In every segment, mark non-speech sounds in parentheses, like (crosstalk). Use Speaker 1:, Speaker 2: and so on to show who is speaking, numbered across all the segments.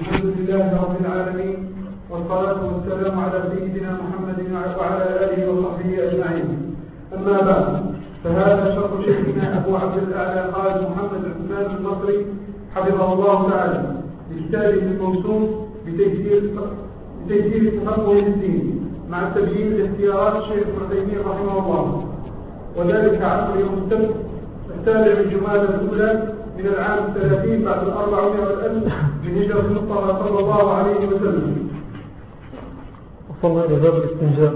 Speaker 1: الحمد لله رب العالمين والصلاة والسلام على سيدنا محمد وعلى آله وصحبه أجمعين. أما بعد فهذا شرح شيخنا أبو عبد الأعلى قال محمد عثمان المصري حفظه الله تعالى لكتابه الموسوم بتيسير بتيسير التفقه للدين مع تبيين اختيارات الشيخ ابن رحمه الله. وذلك عصر يوم السبت السابع من جمال الأولى من العام الثلاثين بعد الأربعمائة والألف من هجرة المصطفى صلى الله عليه وسلم.
Speaker 2: وصلنا إلى باب الاستنجاء.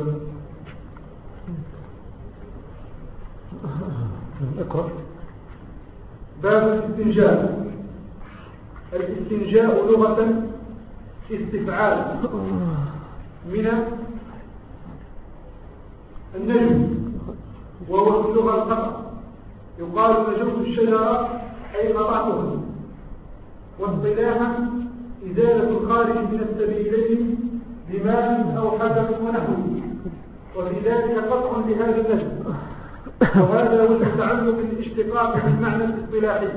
Speaker 2: اقرأ.
Speaker 1: باب الاستنجاء. الاستنجاء لغة استفعال. من النجم وهو اللغة القطع يقال نجمت الشجرة أي قطعتها. واصطلاحا إزالة الخارج من السبيلين بماء أو حجر ونحوه. وفي ذلك قطع لهذا النجم. وهذا هو تعلق الاشتقاق بالمعنى الاصطلاحي.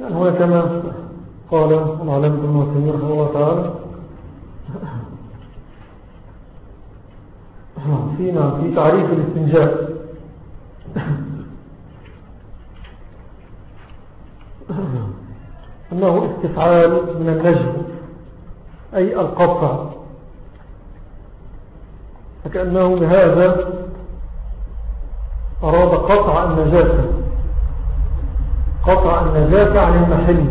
Speaker 2: هو كما قال العلم بن مسلم رحمه الله تعالى في نعم في تعريف الاستنجاء. (coughs) أنه استفعال من النجم أي القطع فكأنه بهذا أراد قطع النجاسة قطع النجاسة عن المحل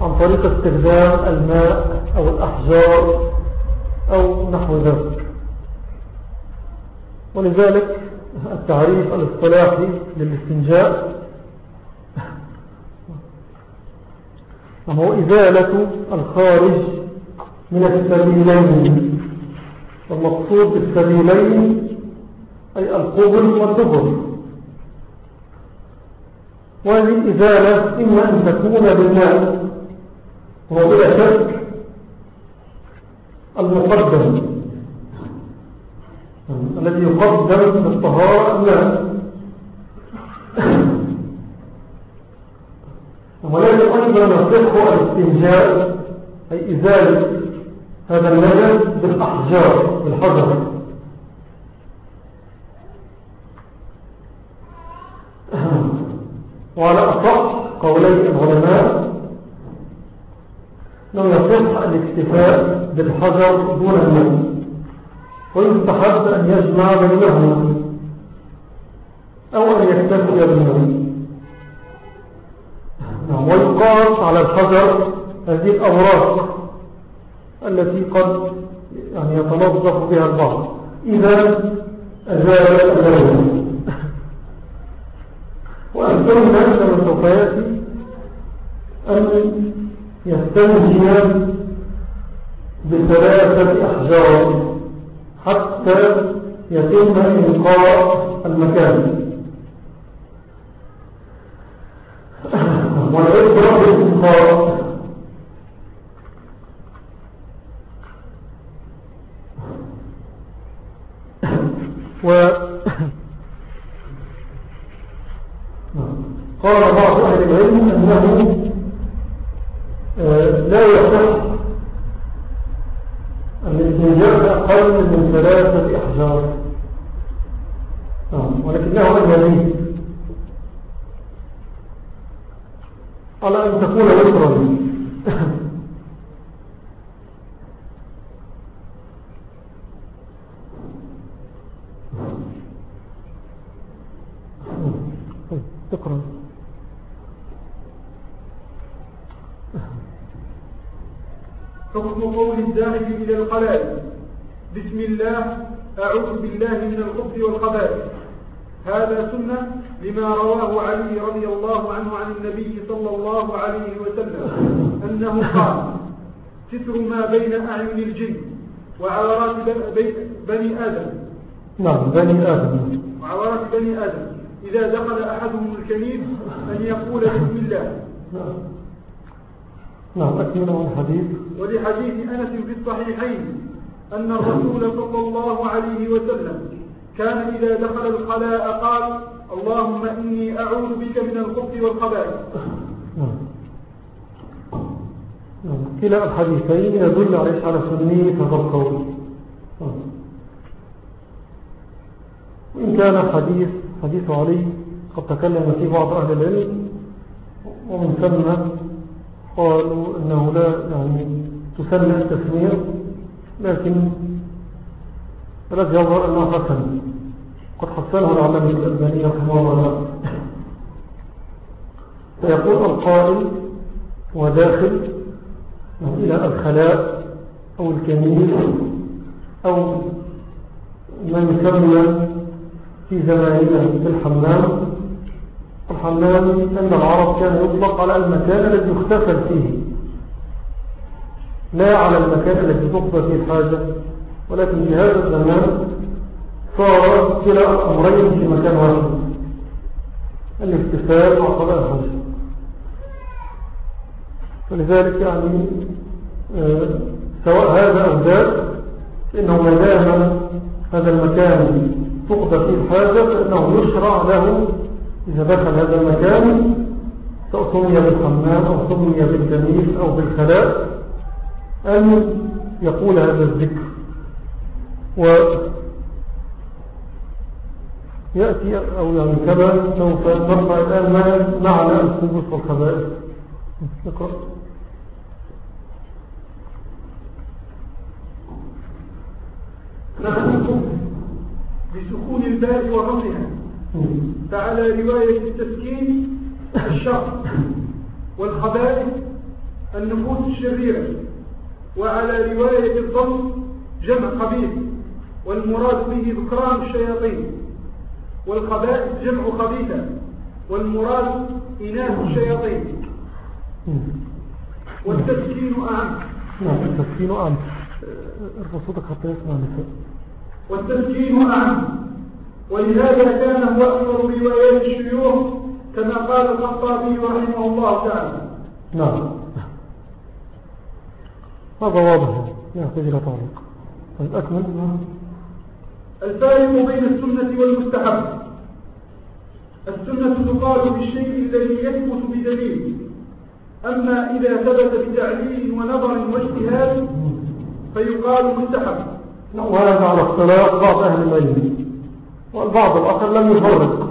Speaker 2: عن طريق استخدام الماء أو الأحجار أو نحو ذلك. ولذلك التعريف الاصطلاحي للاستنجاء وهو إزالة الخارج من السبيلين. والمقصود بالسبيلين أي القبل والدبر. وهذه الإزالة إما أن تكون بالماء وهو بلا شك المقدم. الذي يقدم بالطهارة الماء ولكن أيضا يصح الاستنجاء أي إزالة هذا النجس بالأحجار بالحجر. وعلى أصح قولي العلماء لم يصح الاكتفاء بالحجر دون الماء ويستحب أن يجمع بينهما أو أن يكتفي بالماء نعم، ويقاس على الحجر هذه الأوراق التي قد يعني يتنظف بها البعض. إذا أزال اللون. وأكثرنا كما سوف أن يستنجي بثلاثة أحجار. حتى يتم إنقاء المكان. (clears throat) والعبرة بالإنقاء (clears throat) و (clears throat) قال بعض أهل العلم أنه آه، لا يصح الاستنجاء أقل من ثلاثة أحجار. نعم، ولكنه أجملي على أن تكون وطرا تقرأ
Speaker 1: حكم قول الذاهب إلى القلائل بسم الله أعوذ بالله من الخبث والخبائث. هذا سنة لما رواه علي رضي الله عنه عن النبي صلى الله عليه وسلم أنه قال ستر ما بين أعين الجن وعورات بني آدم.
Speaker 2: نعم بني آدم.
Speaker 1: وعورات بني آدم. إذا دخل أحدهم الكنيف أن يقول بسم الله.
Speaker 2: نعم أكمل الحديث.
Speaker 1: ولحديث أنس في الصحيحين. أن الرسول صلى الله عليه وسلم كان إذا دخل الخلاء قال اللهم إني أعوذ بك من الخبث والخبائث.
Speaker 2: كلا الحديثين يدل على سنية هذا القول. وإن كان حديث حديث علي قد تكلم فيه بعض أهل العلم ومن ثم قالوا أنه لا يعني تسمى التسمية لكن الذي يظهر أنه حسن قد حسنه العلم الألباني رحمه الله فيقول القائل وداخل إلى الخلاء أو الكميل أو من يسمى في زماننا بالحمام. الحمام أن العرب كان يطلق على المكان الذي يختفل فيه. لا على المكان الذي تقضى فيه الحاجة ولكن في هذا الزمان صار كلا الأمرين في مكان واحد. الاختفال وقضاء الحاجة فلذلك يعني آه، سواء هذا أو ذاك إنه ما دام هذا المكان تقضى فيه الحاجة فإنه يشرع له إذا دخل هذا المكان سمي بالحمام أو سمي بالجميل أو بالخلاء. أن يقول هذا الذكر. و يأتي أو يعني كما سوف نرفع الآن معنى الخبث والخبائث نقرأ
Speaker 1: نحن بسكون الباء وغمها فعلى رواية التسكين الشر والخبائث النفوس الشريرة. وعلى رواية الضم جمع خبيث والمراد به ذكران الشياطين والخبائث جمع خبيثة والمراد إناث الشياطين. والتسكين أعم
Speaker 2: نعم التسكين أعم ارفع صوتك حتى يسمع نساء
Speaker 1: والتسكين أعم ولهذا كان هو أكثر روايات الشيوخ كما قال الخطابي رحمه الله تعالى.
Speaker 2: نعم. هذا واضح يحتاج إلى تعليق طيب أكمل.
Speaker 1: الفارق بين السنة والمستحب. السنة تقال بالشيء الذي يثبت بدليل. أما إذا ثبت بتعليل ونظر واجتهاد فيقال مستحب.
Speaker 2: وهذا على اختلاف بعض أهل العلم. والبعض الآخر لم يفرق.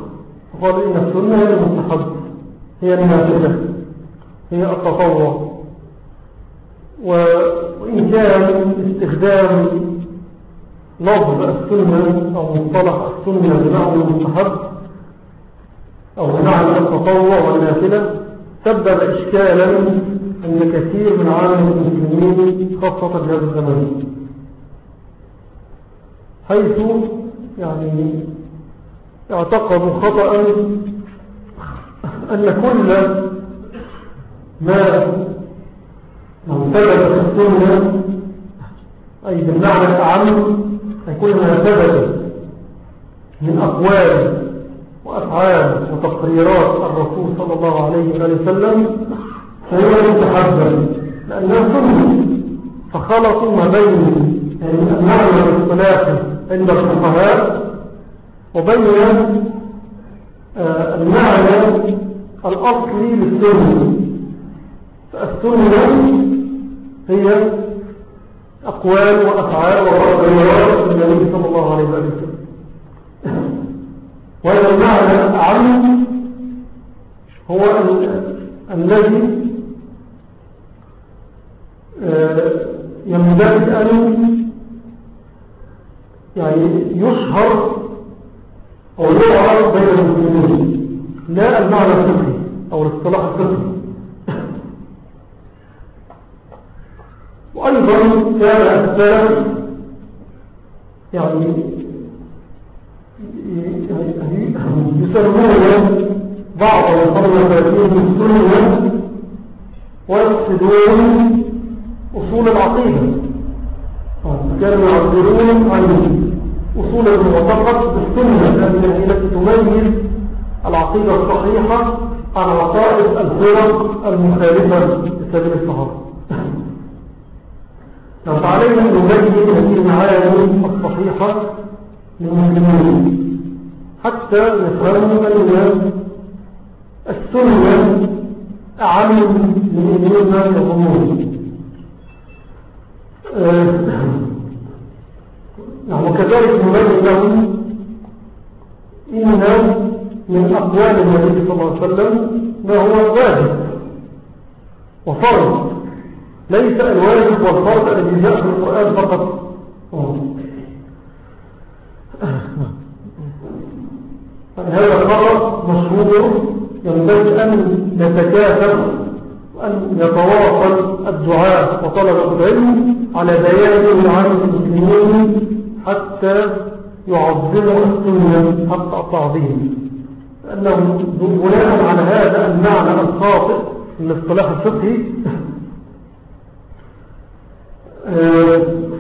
Speaker 2: وقال إن السنة هي المستحب هي النافلة هي التطوع. وإن كان استخدام لفظ السنة أو مصطلح السنة بمعنى المستحب أو بمعنى التطوع والنافلة سبب إشكالا أن كثير من عالم المسلمين خاصة هذا الزمان حيث يعني اعتقدوا خطأ أن كل ما في السنة. أي بالمعنى الأعم كل ما ثبت من أقوال وأفعال وتقريرات الرسول صلى الله عليه وسلم فهو متحبا لأنها سنة. فخلطوا ما بين المعنى الاصطلاحي عند الفقهاء وبين آه، المعنى الأصلي للسنة. فالسنة هي أقوال وأفعال وروايات النبي صلى الله عليه وسلم. وهذا المعنى الأعم هو الذي آه، ينبغي أن يعني يشهر أو يعرف بين المسلمين لا المعنى الفقهي أو الاصطلاح الفقهي. وأيضا كان السلف يعني يسمون بعض المصنفاتين السنة ويقصدون أصول العقيدة. كانوا يعبرون عن أصول المعتقد بالسنة التي تميز العقيدة الصحيحة عن عقائد الفرق المخالفة لسبيل الصحابة. فعلينا أن نبين هذه المعاني الصحيحة للمسلمين حتى يفهموا أن السنة أعم من ما يظنون نعم وكذلك نبين لهم إن من أقوال النبي صلى الله عليه وسلم ما هو واجب وفرض. ليس الواجب والفرض الذي جاء في القرآن فقط. هذا الخبر مشهور ينبغي أن نتكاثر وأن يتواصل الدعاء وطلبة العلم على بيان وعامة المسلمين حتى يعظموا السنة حتى التعظيم لأنه بناء على هذا المعنى الخاطئ من الاصطلاح الفقهي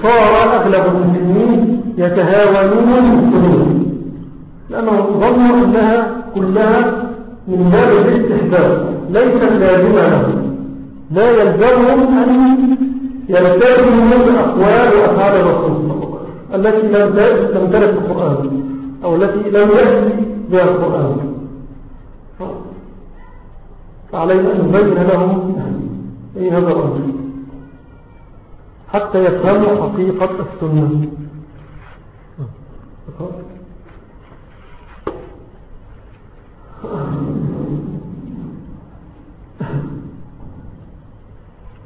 Speaker 2: صار أغلب المسلمين يتهاونون بالسنة لأنه ظنوا أنها كلها من باب الاستحباب ليس لازمة لهم لا يلزمهم أن يلتزموا من أقوال وأفعال الرسول التي لم تمتلك القرآن أو التي لم يأتي بها القرآن. فعلينا أن نبين لهم أي هذا الأمر حتى يفهموا حقيقة السنة.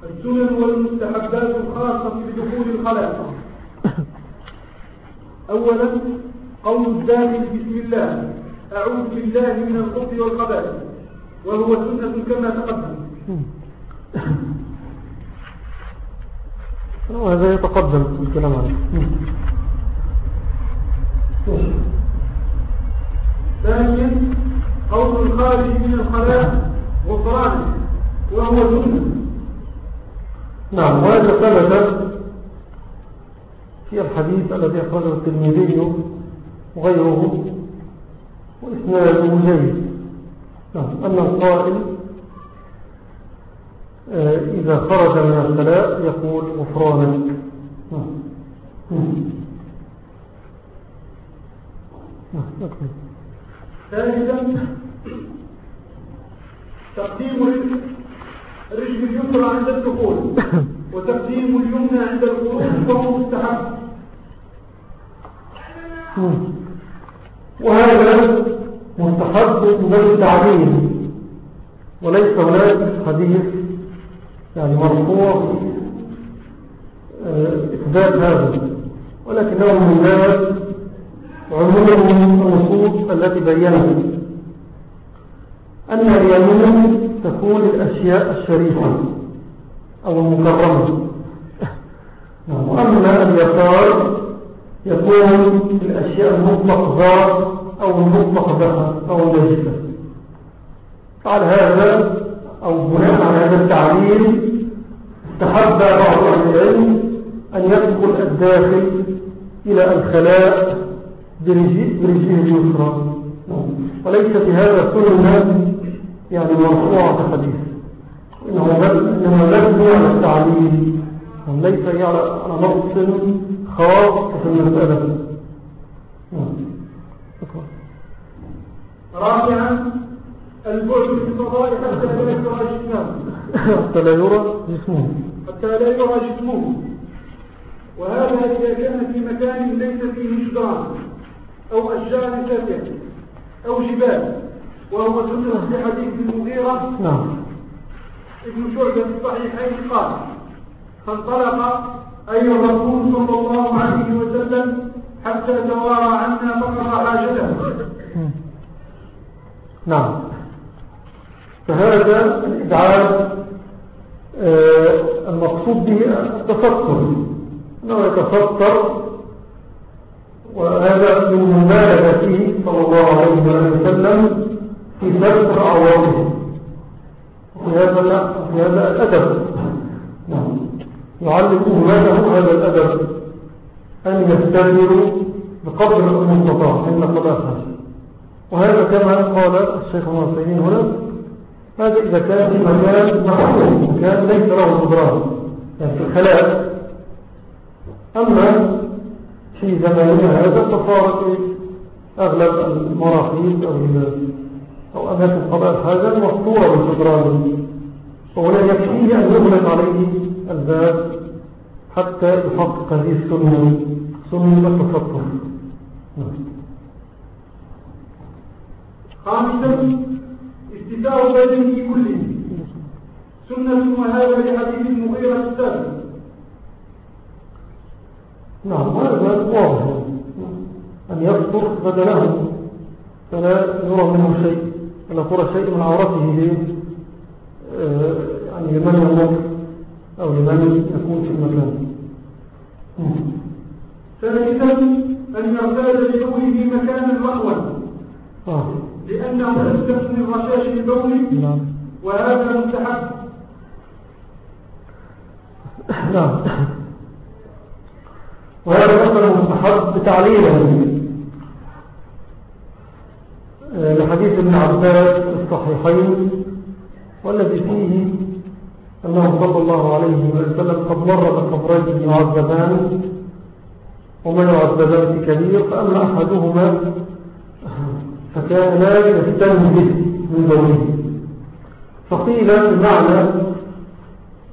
Speaker 1: السنن والمستحبات الخاصة بدخول الخلاء أولا قول الداخل بسم الله أعوذ بالله من الخبث والخبائث وهو سنة كما تقدم.
Speaker 2: وهذا يتقدم في الكلام عليه.
Speaker 1: ثانيا قول الخارج من الخلاء غفرانه وهو سنة
Speaker 2: نعم وهذا ثبت في الحديث الذي أخرجه التلميذي وغيره وإسناده جيد. نعم أن القائل إذا خرج من الخلاء يقول غفرانك
Speaker 1: ثالثا تقديم الرجل اليسرى عند الدخول وتقديم اليمنى عند الخروج فهو مستحب.
Speaker 2: وهذا مستحب من التعليم وليس هناك حديث يعني مرفوع آه، إثبات هذا. ولكنه من باب عموم النصوص التي بينت أن اليمين تكون الأشياء الشريفة أو المكرمة. وأما اليسار يكون الأشياء المطلق ذات أو المطلق بها أو نجسة على هذا أو بناء على هذا التعليل استحب بعض العلم أن يدخل الداخل إلى الخلاء برجيه اليسرى. وليس في هذا سنة يعني مرفوعة حديث إنه ليس على التعليل وليس على نص خاص في المسألة
Speaker 1: رابعا البعد في الفضاء حتى لا يرى جسمه.
Speaker 2: حتى لا يرى جسمه.
Speaker 1: حتى لا يرى جسمه. وهذا إذا كان في مكان ليس فيه جدران أو أشجار سافية أو جبال وهو سنة في حديث المغيرة.
Speaker 2: نعم.
Speaker 1: ابن شعبة الصحيحين قال فانطلق أي الرسول صلى الله عليه وسلم حتى توارى عنا فقر حاجته.
Speaker 2: نعم. فهذا الإدعاء آه المقصود به التفكر. أنه يتفكر وهذا من مبالغته صلى الله عليه وسلم في ستر عواطفه وفي هذا في هذا الأدب. نعم. يعلم أمته هذا الأدب. أن يستمروا بقدر المستطاع. إن قضاء وهذا كما قال الشيخ المعصيين هنا هذا إذا كان في مكان محفوظ مكان ليس له جدران يعني في الخلاء أما في زماننا هذا فصارت أغلب المراحيض أو أو أماكن قضاء الحاجة مفطورة بالجدران وهنا يكفيه أن يغلق عليه الباب حتى يحقق هذه السنة سنة التفطر
Speaker 1: خامسا استفاء بدنه كله سنة وهذا لحديث المغيرة السابق
Speaker 2: نعم هذا واضح أن يفطر بدنه فلا يرى منه شيء. ولا ترى شيء من عورته آه، يعني لمن يمر أو لمن يكون في المكان.
Speaker 1: ثالثا أن يرتاد لبوله مكانا مأوى
Speaker 2: آه.
Speaker 1: لأنه أسلم من رشاش البول
Speaker 2: نعم.
Speaker 1: وهذا مستحب.
Speaker 2: نعم. وهذا مثلا مستحب تعليلا آه، لحديث ابن عباس الصحيحين والذي فيه أنه صلى الله عليه وسلم قد مر بقبرين يعذبان وما يعذبان في كبير فأما أحدهما فكان لا يستنزف من بوله فقيل بمعنى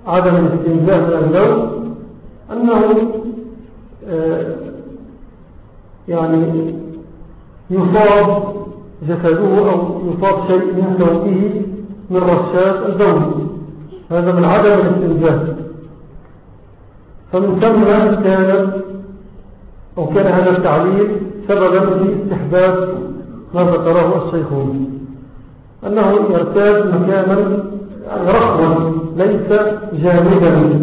Speaker 2: عدم الاستنزاف من البول أنه آه، يعني يصاب جسده أو يصاب شيء من ثوبه من رشاش البول هذا من عدم الاستنزاف. فمن ثم كان أو كان هذا التعليل سببا في استحباب ما ذكره الشيخون. أنه يرتاد مكانا رخوا ليس جامدا.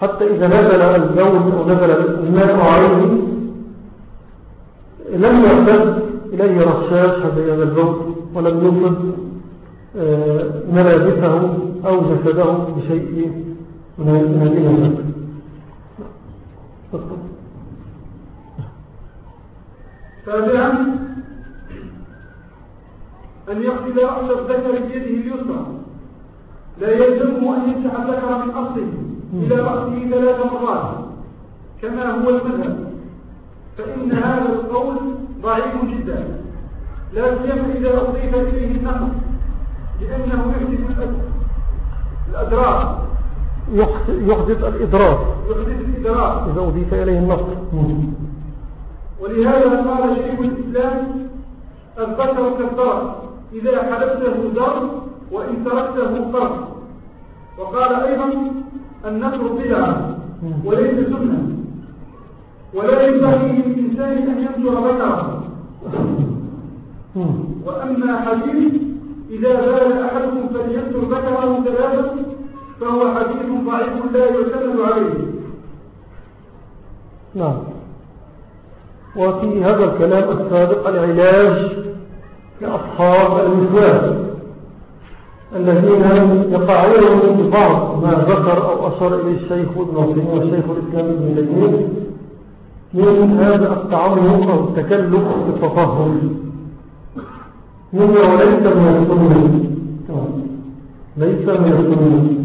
Speaker 2: حتى إذا نزل الجو أو نزل الماء عليه لم يرتد إليه رشاش هذا الجو ولم يصب آه، ملابسه أو جسده بشيء من هذه الناس
Speaker 1: سابعا أن يغسل رأس الذكر بيده اليسرى. لا يلزمه أن يمسح الذكر من أصله إلى رأسه ثلاث مرات كما هو المذهب. فإن هذا القول ضعيف جدا. لا سيما إذا أضيف إليه النقص لأنه يحدث الأدراك.
Speaker 2: يحدث الإدراك.
Speaker 1: يحدث الإدراك.
Speaker 2: إذا أضيف إليه النقص.
Speaker 1: ولهذا قال شيخ الإسلام الذكر كالضرب إذا حلبته ضرب وإن تركته فرق وقال أيضا النصر بدعة وليس سنة. ولا ينبغي للإنسان أن ينشر ذكره وأما حديث إذا بال أحدكم فلينشر ذكره ثلاثة فهو حديث ضعيف لا يعتمد عليه.
Speaker 2: نعم. وفي هذا الكلام السابق العلاج لأصحاب المثوان الذين يقعون ببعض ما ذكر أو أشار إليه الشيخ ابن عثيمين والشيخ الإسلام ابن تيمية من هذا التعمق أو التكلف بالتطهر مما وليس من السنة. ليس من السنة.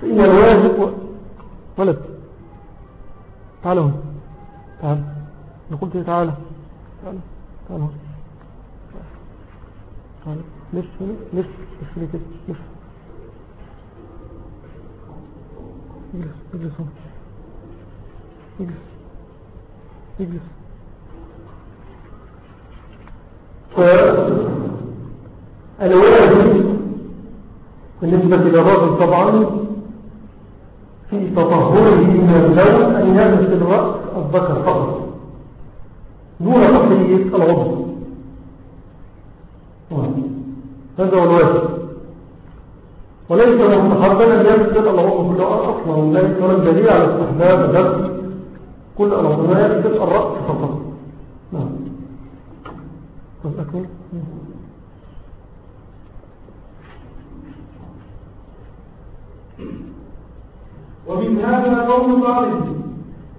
Speaker 2: فإن الواجب ولد تعال هون تعال. أنا قلت تعال. تعال تعال هون تعال لف لف لف لف اجلس اجلس اجلس بالنسبة للرجل طبعا في تطهره من اللون أن يغسل الرأس الذكر فقط. دون تحية العضو هذا هو الواجب وليس مستحبا أن يغسل العضو كله أصلا. لا يكون دليل على استحباب غسل كل العضو ما يغسل الرأس فقط؟ نعم. أكمل.
Speaker 1: ومن هذا قول طالب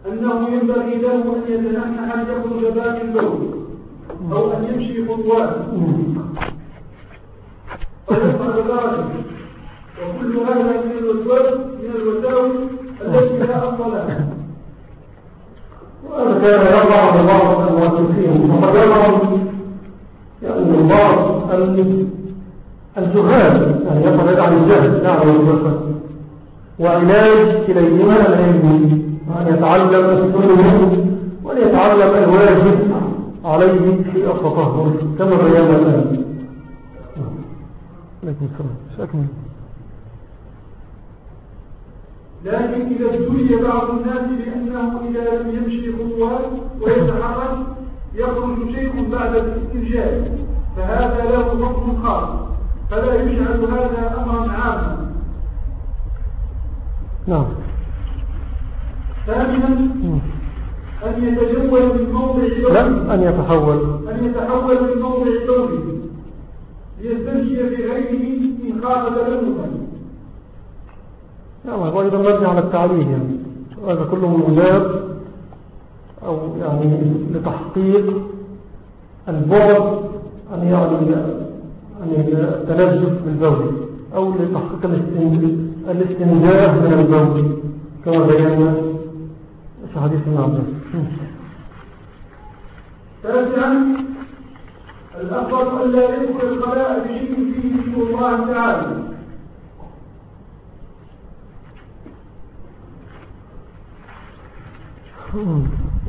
Speaker 1: أنه ينبغي له أن يتنحى أن يخرج باقي البول أو أن يمشي خطوات ويفعل ذلك وكل هذا من الوسواس من الوساوس التي لا أصل لها.
Speaker 2: كان يقع ببعض المؤسسين وقد يقع يعني بعض الجهال يعني يقع عن الجهل نعم والبصر وعلاج كليهما العلم. يتعلم السنة وأن يتعلم الواجب عليه في التطهر كما بيانا الآن عليكم السلام.
Speaker 1: لكن إذا ابتلي بعض الناس بأنه إذا لم يمشي خطوات ويتحرك يخرج شيء بعد الاستنجاب فهذا له حكم خاص فلا يجعل هذا أمرا عاما.
Speaker 2: نعم.
Speaker 1: ثانيا أن يتجول من موضع
Speaker 2: لا أن يتحول.
Speaker 1: أن يتحول من موضع دوري ليستنشي في غيره إن خاف تلمسا
Speaker 2: نعم هو أيضا مبني على التعليم يعني. هذا كله مجاب أو يعني لتحقيق البعد أن يعني أن التنجس بالبول أو لتحقيق الاستنجاه من البول كما بينا. في حديث ابن عباس
Speaker 1: تاسعا الأفضل أن لا يدخل الخلاء بشيء فيه ذكر الله تعالى.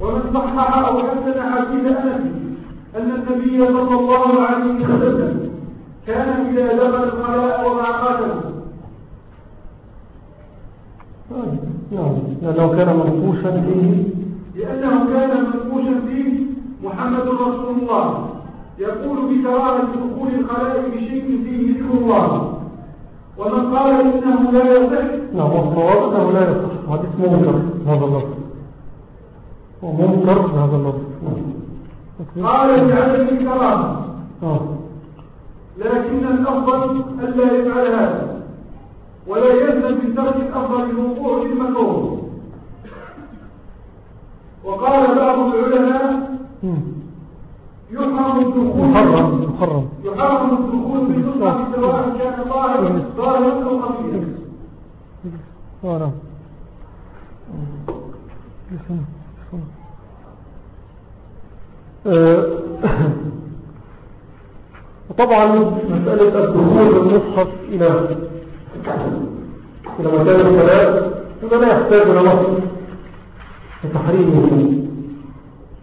Speaker 1: ومن صحح أو حسن حديث أنس أن النبي صلى الله عليه وسلم كان إذا دخل الخلاء وما قاتله.
Speaker 2: نعم لأنه كان منقوشا فيه.
Speaker 1: لأنه كان منقوشا فيه محمد رسول الله. يقول بكراهة دخول الخلاء بشيء فيه ذكر الله. ومن قال إنه لا يصح.
Speaker 2: نعم والصواب أنه لا يصح. حديث منكر هذا اللفظ. ومنكر هذا اللفظ.
Speaker 1: قال بعدم الكرامة
Speaker 2: آه.
Speaker 1: لكن الأفضل ألا يفعل هذا. ولا يلزم من ترك الأفضل الوقوع في المكروه وقال بعض العلماء يحرم الدخول
Speaker 2: محرم محرم.
Speaker 1: يحرم الدخول بالنصرة سواء كان ظاهرا ظاهرا أو خفيا
Speaker 2: آه، نعم. آه، (coughs) وطبعا مسألة الدخول بالمصحف إلى إلى مكان الصلاة هذا لا يحتاج إلى نص لتحريمه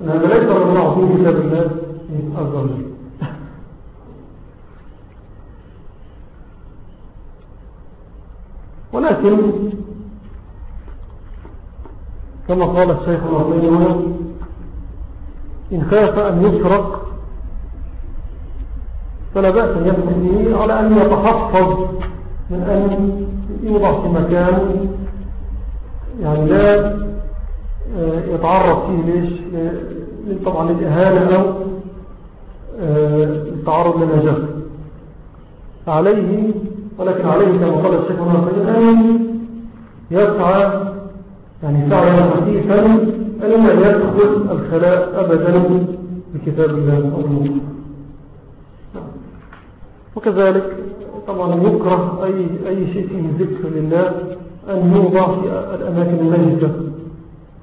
Speaker 2: هذا ليس ممنوع في كتاب الله عز وجل ولكن كما قال الشيخ الرحمن إن خاف أن يسرق فلا بأس أن به على أن يتحفظ من أن يوضع في مكان يعني لا آه، يتعرض فيه ليش؟ طبعا للإهانة أو آه، التعرض للنجاة عليه ولكن عليه كما قال الشيخ أن يسعى يعني سعى خفيفا أن لا يدخل الخلاء أبدا بكتاب الله المصحف وكذلك طبعا يكره أي, أي شيء فيه ذكر لله أن يوضع في الأماكن المجدة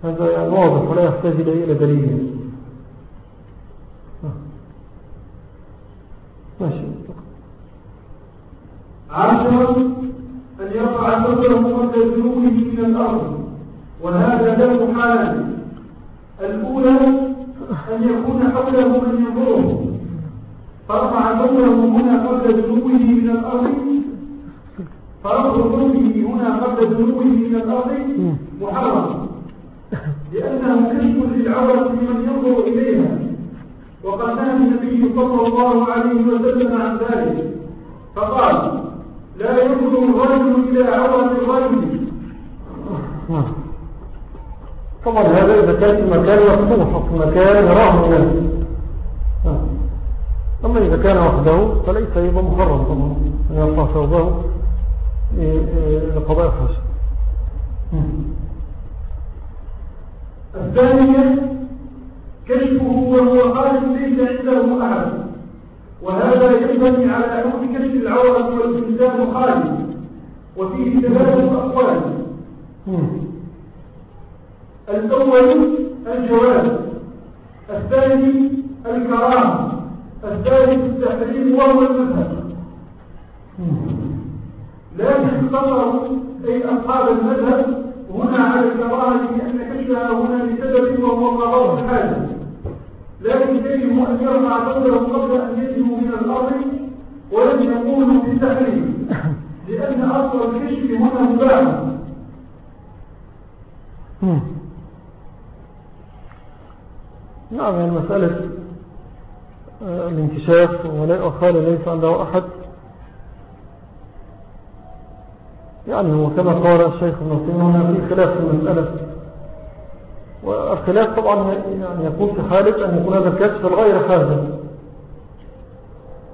Speaker 2: هذا يعني واضح ولا يحتاج إلى دليل. ماشي.
Speaker 1: عاشرا أن يرفع صدره قبل ذنوبه من الأرض وهذا له حالان الأولى أن يكون حوله من ينظره فرفع صدره هنا قبل ذنوبه من الأرض. فرفع ذنوبه هنا قبل ذنوبه من الأرض. محرم. لأنه كشف للعورة لمن ينظر إليها. وقد نهى النبي صلى الله عليه وسلم عن ذلك. فقال لا ينظر الرجل إلى عورة الرجل.
Speaker 2: طبعا هذا إذا كان في مكان مفتوح في مكان الناس أما إذا كان وحده فليس يبقى محرم طبعا يرفع ثوبه لقضاء الحاجة
Speaker 1: الثانية كشفه وهو خارج ليس عنده أحد. وهذا ينبني على حكم كشف العورة والإنسان خارج وفيه ثلاثة أقوال الأول الجواز الثاني الكرامة. الثالث التحريم وهو المذهب. لكن اقتصروا أي أصحاب المذهب. هنا على الكراهة لأن كشفها هنا لسبب وهو قضاء الحاجة. لكن يجب أن يرفع ثوبه قبل أن يجب من الأرض ولم يقولوا بالتحريم لأن أصل الكشف هنا مباح.
Speaker 2: نعم يعني آه، الانكشاف أخال ليس عنده أحد. يعني هو كما قال الشيخ ابن هنا في خلاف في المسألة. والخلاف طبعا يعني يكون في حالة أن يكون هذا الكشف الغير حاجة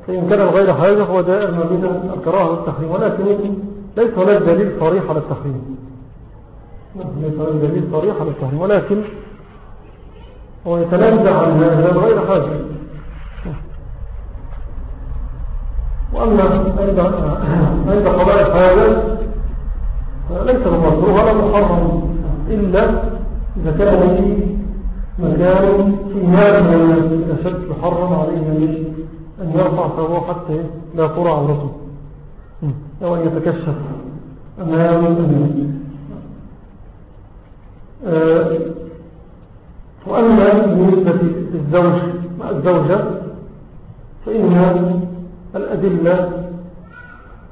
Speaker 2: فإن كان الغير حاجة هو دائر ما بين الكراهة والتحريم ولكن ليس هناك دليل صريح على التحريم. ليس هناك دليل صريح على التحريم ولكن هو يتنزع عن هذا الغير حاجة وأما عند قضاء الحاجة ليس بمكروه ولا محرم إلا إذا كان في مكان في مال من الناس أشد محرم عليه أن يرفع ثوبه حتى لا ترى عورته. أو أن يتكشف أمام الناس. آه، وأما بالنسبة للزوج مع الزوجة فإن الأدلة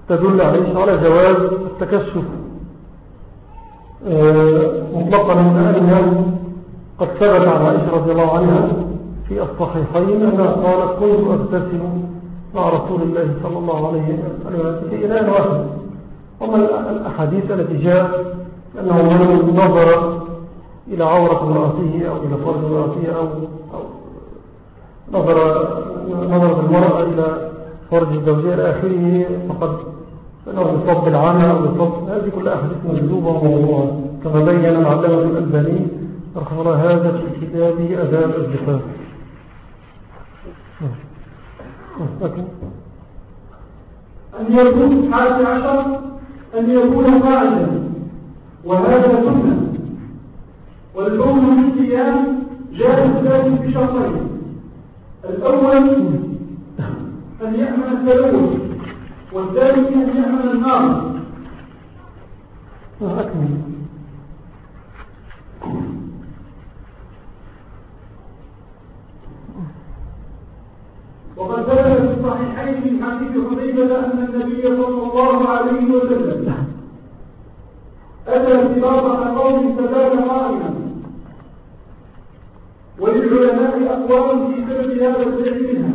Speaker 2: تدل عليه على جواز التكشف. آه، مطلقا أنه قد ثبت عن عائشة رضي الله عنها في الصحيحين أنها قالت كنت أغتسل مع رسول الله صلى الله عليه وسلم في إناء واحد. وما الأحاديث التي جاء أنه من نظر إلى عورة امرأته أو إلى فرج امرأته أو, أو نظر المرأة إلى فرج الزوجية إلى آخره فقد فإنه يصاب بالعمى أو يصاب هذه كلها أحاديث مجذوبة وموضوعة. كما بين العلامة الألباني رحمه الله هذا في كتابه أداب الزفاف.
Speaker 1: أن يكون حادي عشر أن يكون قاعدا وهذا سنة. والكون في الصيام جاء ذلك بشرطين. الأول أن يأمن التلوث والثاني أن يأمن النار.
Speaker 2: أكمل
Speaker 1: وقد ثبت في الصحيحين من حديث حذيفة أن النبي صلى الله عليه وسلم أتى سباطة قوم فبال قائما وللعلماء أقوال في سبب هذا الفعل منها.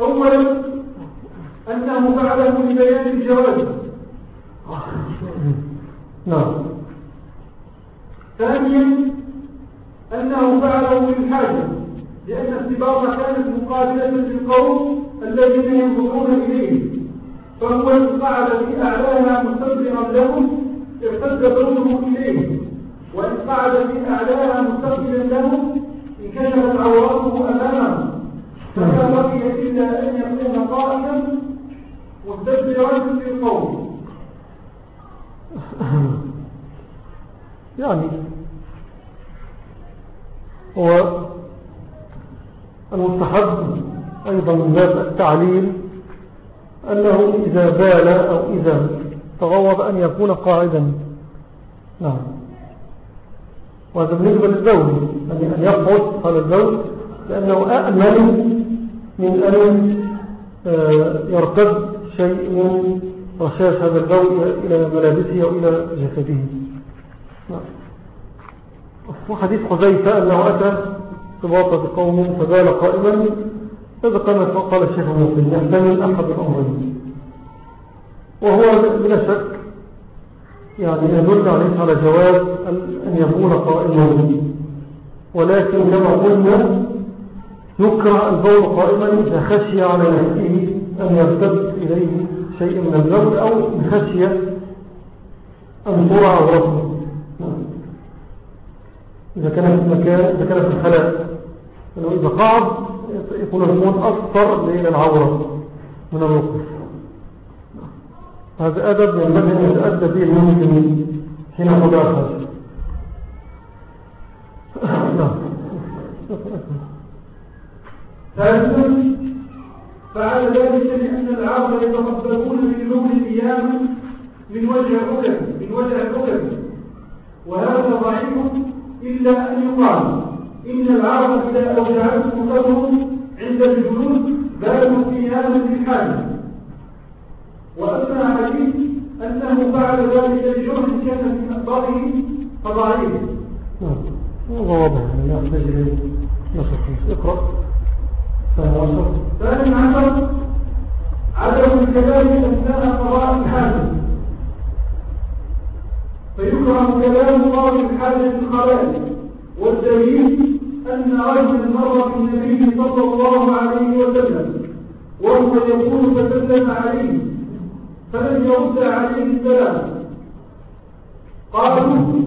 Speaker 1: أولا أنه فعله لبيان الجواز
Speaker 2: نعم.
Speaker 1: ثانيا أنه فعله للحاجة لأن السباطة كانت مقابلة للقوم الذين ينظرون إليه. فهو قعد في أعلاها مستبرغا لهم ارتد بوله إليه. وإن قعد في أعلاها مستقبلا لهم انكشفت عوراته أمامه فلا بقي إلا أن يكون قائما مستبرغا للقوم
Speaker 2: يعني هو المستحب أيضا من باب التعليل أنه إذا بال أو إذا تغوض أن يكون قاعدا. نعم. وهذا بالنسبة للزوج أن يقعد على الزوج لأنه أأمن من أن آه، يرتد شيء من رشاش هذا الزوج إلى ملابسه أو إلى جسده. نعم. وحديث حذيفة أنه أتى سباطة قوم فبال قائما هذا كما قال الشيخ المسلم يحتمل أحد الأمرين وهو بلا شك يعني يدل عليه على جواز أن يكون قائما. ولكن كما قلنا يكره البول قائما إذا خشي على نفسه أن يرتد إليه شيء من الزوج أو خشية أن ترى عورته إذا كان في مكان إذا كان في الخلاء. لو إذا قعد يكون الموت أكثر إلى العورة من الوقف هذا أدب ينبغي أن يتأدى به المسلمين حين الحاجة نعم
Speaker 1: ثالثا فعل ذلك لأن العرب يتقبلون من لون القيامة من وجه الركب من وجه الركب وهذا ضعيف إلا أن يقال إن العرب إذا أوجعتهم قدرهم عند الجلوس في هذا الحال وأما حديث أنه فعل ذلك لجرح كان في أخباره فضعيف.
Speaker 2: هذا واضح. لا يحتاج إليه. نصف اقرأ.
Speaker 1: ثاني عشر عدم الكلام أثناء قضاء الحاجة. فيكره كلام قاضي الحاجة الخلائق والدليل أن رجل مر بالنبي صلى الله عليه وسلم وهو يقول فسلم عليه فلم يرد عليه السلام. قالوا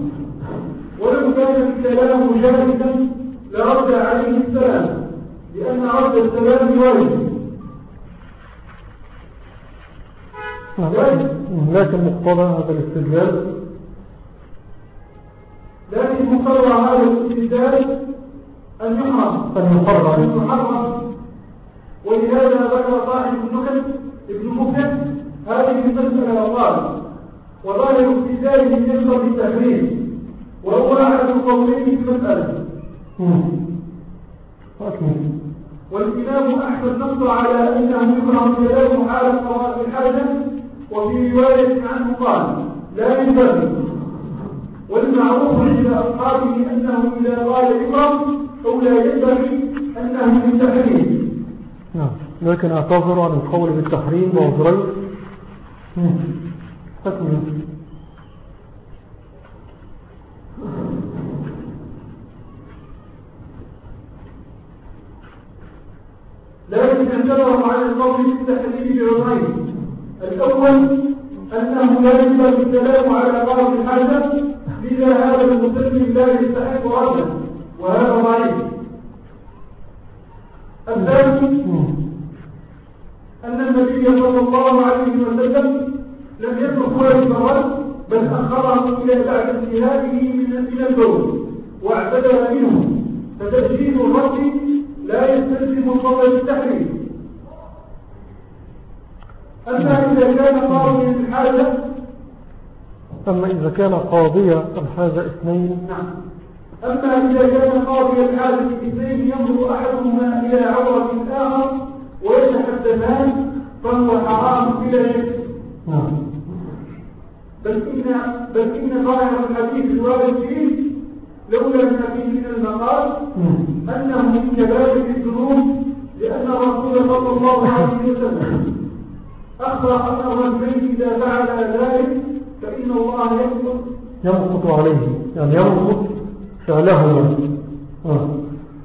Speaker 1: ولو كان الكلام جاهزا لرد عليه السلام لأن رد السلام واجب.
Speaker 2: لكن مقتضى هذا الاستدلال.
Speaker 1: مقتضى هذا الاستدلال أن يحرم
Speaker 2: أن يحرم
Speaker 1: أن يحرم ولهذا ذكر صاحب النكت ابن مفلس هذه المسألة وقال وظاهر في ذلك يقتضي التحريم وهو أحد القولين في المسألة. والإمام أحمد نص على أنه يكره الكلام حال الحاجة وفي رواية عنه قال لا ينبغي والمعروف عند أصحابه أنه إذا قال يكره أو لا ينبغي أنه بالتحريم
Speaker 2: نعم. لكن أعتذر عن القول بالتحريم وعذرين تكمل.
Speaker 1: لكن اعتبروا على القول بالتحريم بعذرين الأول أنه لا ينبغي الكلام على غرض الحاجة لذا هذا المسلم لا يستحق رده وهذا ضعيف. الثاني أن النبي صلى الله عليه وسلم لم يترك الرد بل أخره إلى بعد انتهائه من البول واعتذر منه. فتجديد الرد لا يستلزم فضل التحريم أما إذا كان قاضي الحاجة
Speaker 2: أما إذا كان قاضي الحاجة اثنين.
Speaker 1: نعم. أما إذا كان قاضي الحاجة اثنين ينظر أحدهما إلى عورة الآخر ويتحدثان فهو حرام بلا شك.
Speaker 2: نعم.
Speaker 1: بل إن بل إن ظاهر الحديث الوارد فيه لولا فيه من المقال أنه من كبائر الذنوب لأن الرسول صلى الله عليه وسلم أخبر أن الرجلين إذا فعل ذلك فإن الله يسقط
Speaker 2: يمقط عليه يعني يمقط فعلهما آه.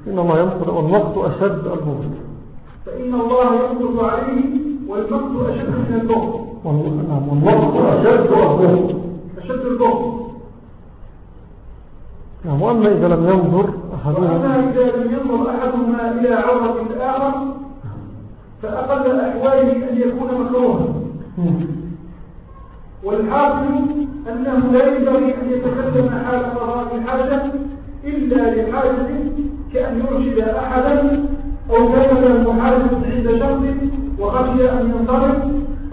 Speaker 2: إن الله يمقط والمقط أشد البغض.
Speaker 1: فإن الله يسقط عليه والمقت أشد من البغض.
Speaker 2: نعم والمقط أشد البغض.
Speaker 1: أشد البغض.
Speaker 2: نعم وأما إذا لم ينظر أحدهما
Speaker 1: وأما إذا لم ينظر أحدهما إلى عورة الآخر فأقل الأحوال أن يكون مكروها. والحاصل أنه لا ينبغي أن يتكلم حال قضاء الحاجة إلا لحاجة كأن يرشد أحدا أو كان حاجة عند شخص وخشي أن ينصرف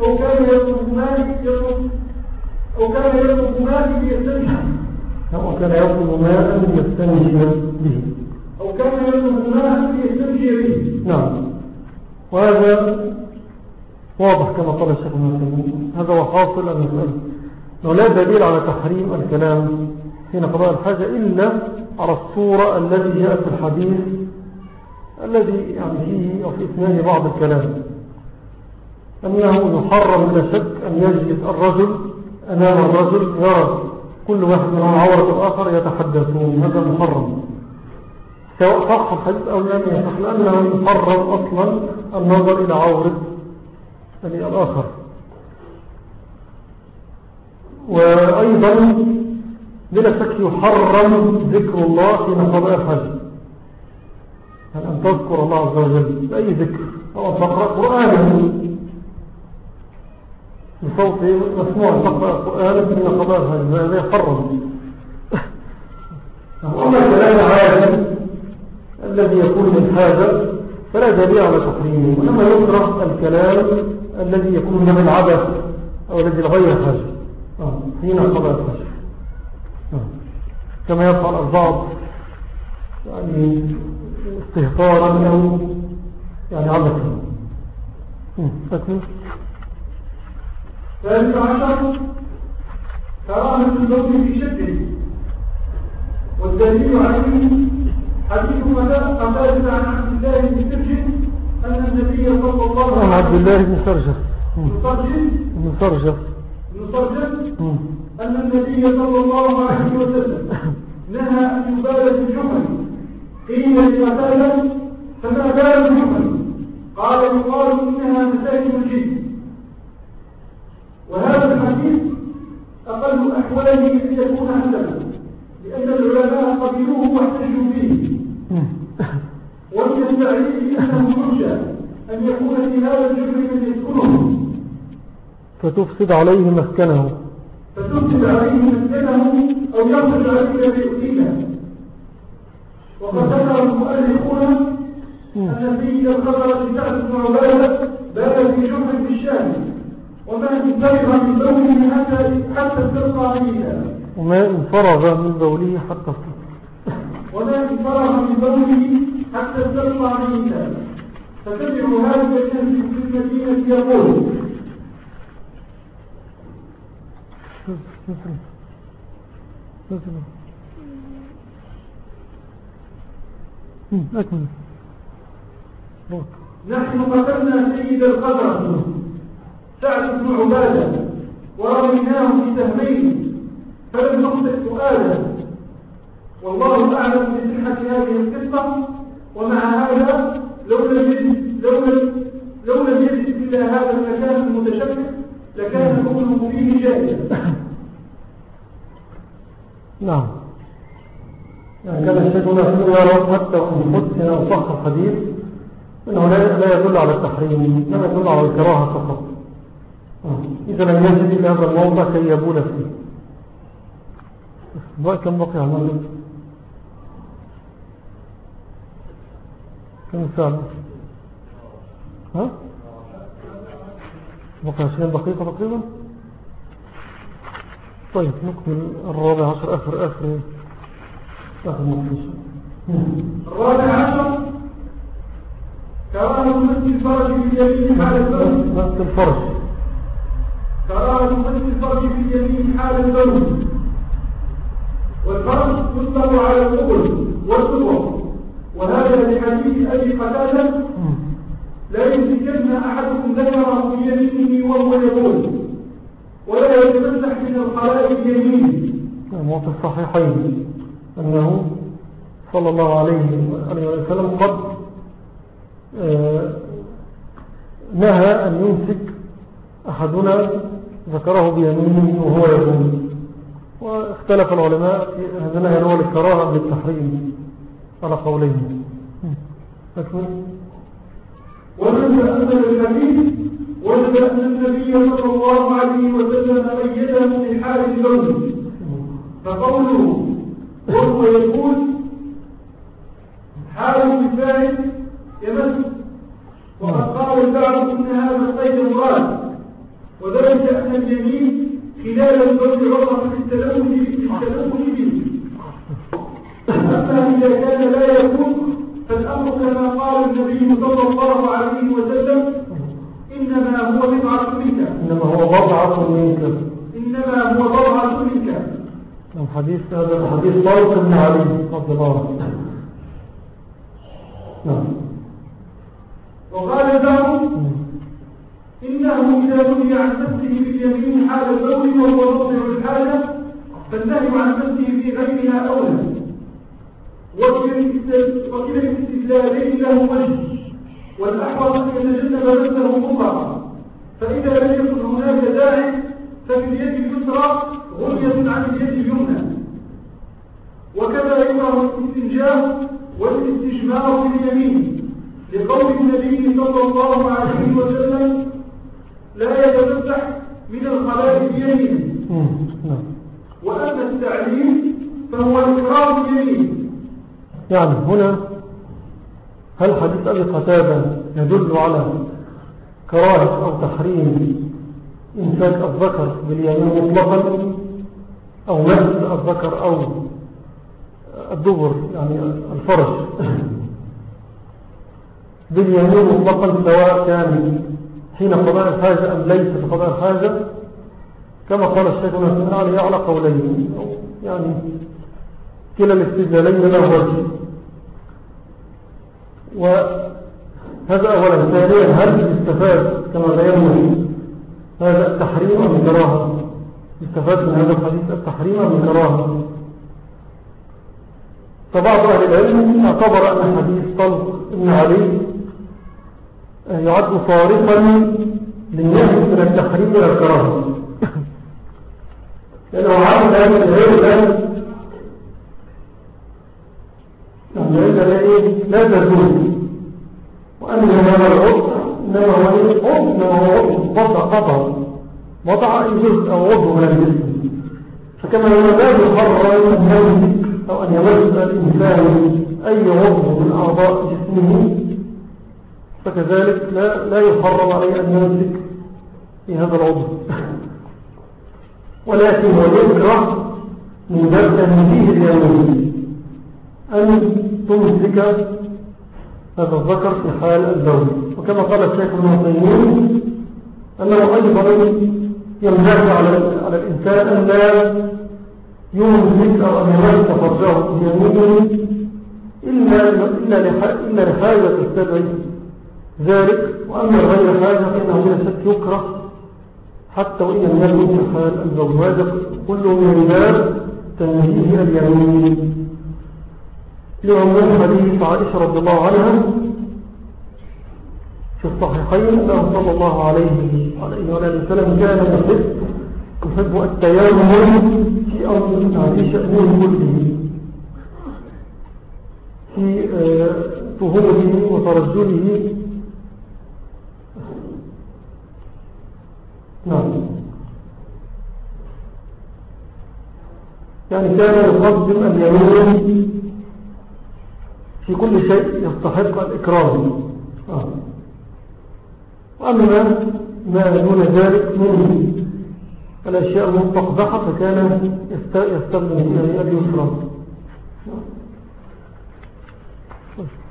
Speaker 1: أو كان يطلب مال أو كان يطلب مال ليستنشق
Speaker 2: أو كان يطلب ماء يستنجي به.
Speaker 1: أو كان يطلب مال ليستنجي به.
Speaker 2: نعم. وهذا واضح كما قال الشيخ المسلمين هذا هو حاصل المسألة لا دليل على تحريم الكلام حين قضاء الحاجة إلا على الصورة الذي جاء في الحديث الذي يعني فيه أو في إثنان بعض الكلام. أنه يحرم بلا شك أن يجلس الرجل أمام الرجل يرى كل واحد من عورة الآخر يتحدثون. هذا محرم. سواء صح الحديث أو لم يصح لأنه يحرم أصلا النظر إلى عورة الآخر. وأيضا بلا شك يحرم ذكر الله في قضاء الحج. أن تذكر الله عز وجل بأي ذكر؟ أو تقرأ قرآنا بصوت مسموع تقرأ قرآنا في قضاء الحج. هذا يحرم. أما الكلام عادي الذي يكون من حاجة فلا دليل على تحريمه وإنما يكره الكلام الذي يكون من العبث أو الذي لغير حاجة. آه، حين قضاء الحاجة. آه. كما يفعل البعض يعني استهتارا أو يعني عبثا.
Speaker 1: أكمل. ثالث عشر كراهة اللون في شده والدليل عليه حديث قتادة عن عبد الله بن سرجس أن النبي صلى الله عليه وسلم
Speaker 2: عن عبد الله بن سرجس
Speaker 1: بن
Speaker 2: سرجس
Speaker 1: بن سرجس أن النبي صلى الله عليه وسلم نهى أن يبال في الجمل قيل لقتادة فما بال الجمل قال يقال إنها مساجد الجن وهذا الحديث أقل أحواله أن يكون حسنا لأن العلماء قبلوه واحتجوا به. ومن التعليل أنه يرجى أن يكون في هذا الجبر من يسكنه
Speaker 2: فتفسد عليه مسكنه.
Speaker 1: فتفسد عليه مسكنه أو يخرج عليه بيؤتينا وقد ذكر المؤلفون أن سيد الخطر سعد بن عبادة بال في جبر بالشام وما انفرغ من بوله حتى حتى استرقى ميتا
Speaker 2: وما انفرغ من بوله حتى
Speaker 1: وما انفرغ من بوله حتى استرقى ميتا فتبعوا هذا في المدينة يقول.
Speaker 2: أكمل
Speaker 1: نحن قتلنا سيد القدر سعد بن عبادة. ورميناه بسهمين فلم نخطئ سؤالا. والله أعلم بصحة هذه القصة. ومع هذا لو لم يجد لو لم لو لم يجد إلا هذا المكان المتشكك لكان حكمه فيه جائزا
Speaker 2: نعم. يعني كان الشيخ هنا يرى حتى وإن هنا صح الحديث أنه لا يدل على التحريم لا يدل على الكراهة فقط. إذا لم يجد إلا هذا الموضع كي يبول فيه. كم بقي على ساعة ها؟ بقي عشرين دقيقة تقريبا طيب نكمل. الرابع عشر آخر آخر. آخر مقدس
Speaker 1: الرابع عشر. كراهة مسجد الفرج في اليمين حال الفرج
Speaker 2: مسجد الفرج.
Speaker 1: كراهة مسجد الفرج في اليمين حال الفرج والفرج يطلق على القبل والصبر وهذا لحديث أبي قتادة لا يمسكن أحدكم ذكره في يمينه وهو يقول ولا يتمسح من الخلائق يمينه.
Speaker 2: وفي نعم، الصحيحين أنه صلى الله عليه وسلم قد آه، نهى أن يمسك أحدنا ذكره بيمينه وهو يقول. واختلف العلماء هذا نهي هو للكراهة بالتحريم. على قولين.
Speaker 1: أكمل ومن تأمل الحديث وجد أن النبي صلى الله عليه وسلم أيده في حال الجوز فقوله وهو يقول حال الفاعل يمس. وقد قال البعض إن هذا القيد مراد. وذلك أن اليمين خلال القول عرف في التلوث به. اما إذا كان لا يكون فالأمر كما قال النبي صلى الله عليه وسلم إنما هو بضعة منك.
Speaker 2: إنما هو بضعة منك.
Speaker 1: إنما هو بضعة منك.
Speaker 2: الحديث هذا الحديث طارق بن علي رضي الله عنه. نعم.
Speaker 1: وقال لهم إنه إذا نهي عن نفسه باليمين حال البول وهو موضع الحاجة فالنهي عن نفسه في غيرها أولى. وكلا الاستدلالين له وجه والأحوط أن يتجنب نفسه مطلقا فإذا لم يكن هناك داعي ففي اليد اليسرى غنية عن اليد اليمنى. وكذا يكره الاستنجاء والاستجمار في اليمين. لقول النبي صلى الله عليه وسلم لا يتفتح من الخلاء بيمينه وأما التعليم فهو إكرام اليمين
Speaker 2: يعني هنا هل حديث أبي قتادة يدل على كراهة أو تحريم إنسان الذكر باليمين مطلقا أو نفس الذكر أو الدبر يعني الفرج باليمين مطلقا سواء كان حين قضاء الحاجة أم ليس في قضاء الحاجة كما قال الشيخ نسمع عليه على قولين يعني كلا الاستدلالين له وجه وهذا أولا. ثانيا هل يستفاد كما بينا هذا التحريم أم الكراهة يستفاد من هذا الحديث؟ التحريم أم الكراهة فبعض أهل العلم اعتبر أن حديث طلق ابن علي يعد فارقا للنهي من التحريم إلى الكراهة لأنه عمل هذا الغير ذلك يعني لا تزول وأن هذا العضو إنما هو عضو إنما هو عضو قطع وضع أي جزء أو عضو من الجسم. فكما لو لا يحرر أن يمسك أو أن يمس الإنسان أي عضو من أعضاء جسمه. فكذلك لا, لا يحرم عليه أن يمسك في هذا العضو ولكن هو يكره من باب تنزيه اليومي أن تمسك هذا الذكر في حال الزوج. وكما قال الشيخ ابن تيميه أنه أيضا ينبغي على على الإنسان أن لا يمسك أو أن يمسك فرجه بيمينه إلا إلا إلا لحاجة تستدعي ذلك. وأما غير حاجة فإنه بلا شك يكره حتى وإن لم يكن حال الزوج هذا كله من باب تنزيه اليمين. لعموم حديث عائشة رضي الله عنها في الصحيحين أنه صلى الله عليه عليه وآله وسلم كان يحب يحب التيامن في أمر في شأنه كله في طهوره وترجله. نعم. يعني كان يقدم اليمين في كل شيء يستحق الإكرام. آه. وأما ما دون ذلك من الأشياء المستقبحة فكان يستخدم فيها اليسرى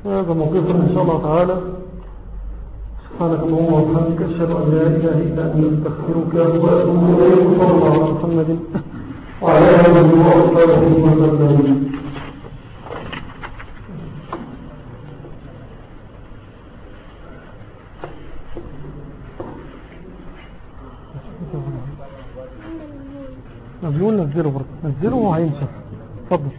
Speaker 2: هذا موقف إن شاء الله تعالى. سبحانك اللهم وبحمدك أشهد أن لا إله إلا أنت أستغفرك وأتوب إليك. صلى الله على محمد وعلى آله وصحبه وسلم. بيقول نزله برضه نزله وهيمشي اتفضل.